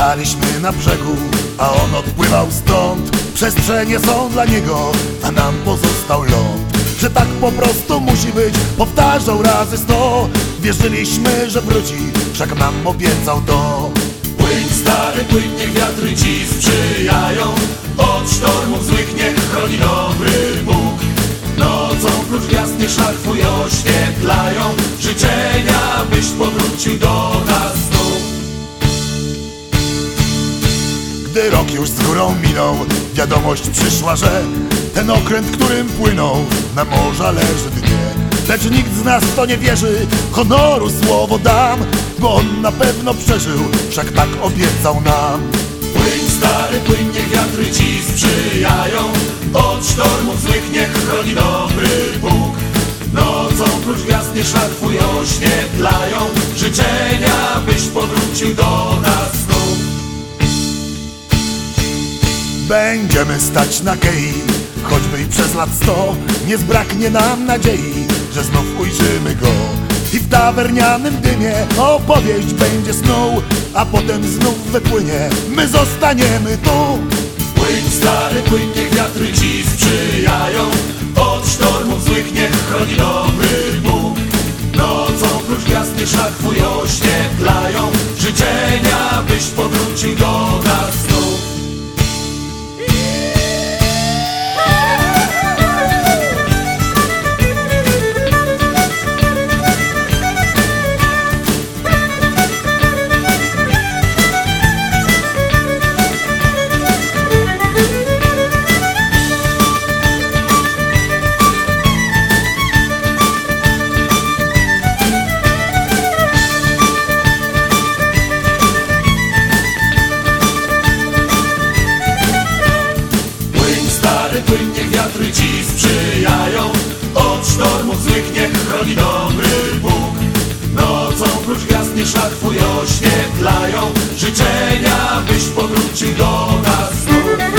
My staliśmy na brzegu, a on odpływał stąd. Przestrzenie są dla niego, a nam pozostał ląd. Że tak po prostu musi być, powtarzał razy sto. Wierzyliśmy, że wróci, wszak nam obiecał to. Płyń stary, płyń, niech wiatry ci sprzyjają. Od sztormów złych niech chroni dobry Bóg. Nocą prócz gwiazd niech szarfuj oświetlają. Życzenia, byś powrócił do Gdy rok już z górą minął, wiadomość przyszła, że ten okręt, którym płynął, na morza leży dnie. Lecz nikt z nas to nie wierzy, honoru słowo dam, bo on na pewno przeżył, wszak tak obiecał nam. Płyń stary, płyń, niech wiatry ci sprzyjają Od sztormów złych niech chroni dobry Bóg Nocą prócz gwiazd nie szarfuj oświetlają Życzenia, byś powrócił do nas znów Będziemy stać na kei, choćby i przez lat sto, nie zbraknie nam nadziei, że znów ujrzymy go. I w tawernianym dymie opowieść będzie snuł, a potem znów wypłynie, my zostaniemy tu. Płyń stary, płyń, niech wiatry ci sprzyjają. Od sztormów złych niech chroni dobry Bóg. Nocą prócz gwiazd nie szarfuj oświetlają. Życzenia, byś powrócił do nas płyń, niech wiatry ci sprzyjają. Od sztormów złych niech chroni dobry Bóg. Nocą prócz gwiazd nie szarfuj oświetlają. Życzenia, byś powrócił do nas